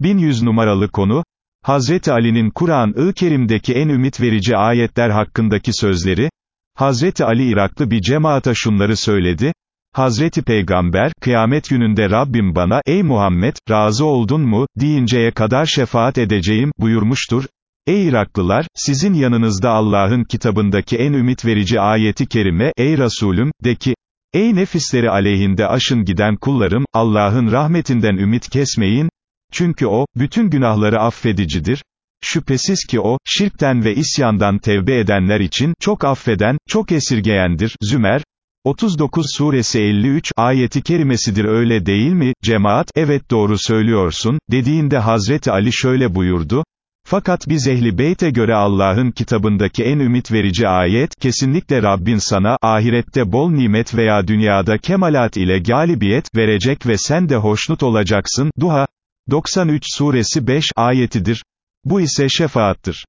1100 numaralı konu, Hazreti Ali'nin Kur'an-ı Kerim'deki en ümit verici ayetler hakkındaki sözleri, Hazreti Ali Iraklı bir cemaata şunları söyledi, Hazreti Peygamber, kıyamet gününde Rabbim bana, ey Muhammed, razı oldun mu, deyinceye kadar şefaat edeceğim, buyurmuştur. Ey Iraklılar, sizin yanınızda Allah'ın kitabındaki en ümit verici ayeti kerime, ey Resulüm, de ki, ey nefisleri aleyhinde aşın giden kullarım, Allah'ın rahmetinden ümit kesmeyin, çünkü o, bütün günahları affedicidir. Şüphesiz ki o, şirkten ve isyandan tevbe edenler için, çok affeden, çok esirgeyendir. Zümer, 39 suresi 53, ayeti kerimesidir öyle değil mi, cemaat, evet doğru söylüyorsun, dediğinde Hazreti Ali şöyle buyurdu, fakat biz ehli beyte göre Allah'ın kitabındaki en ümit verici ayet, kesinlikle Rabbin sana, ahirette bol nimet veya dünyada kemalat ile galibiyet, verecek ve sen de hoşnut olacaksın, Duha, 93 suresi 5 ayetidir. Bu ise şefaattır.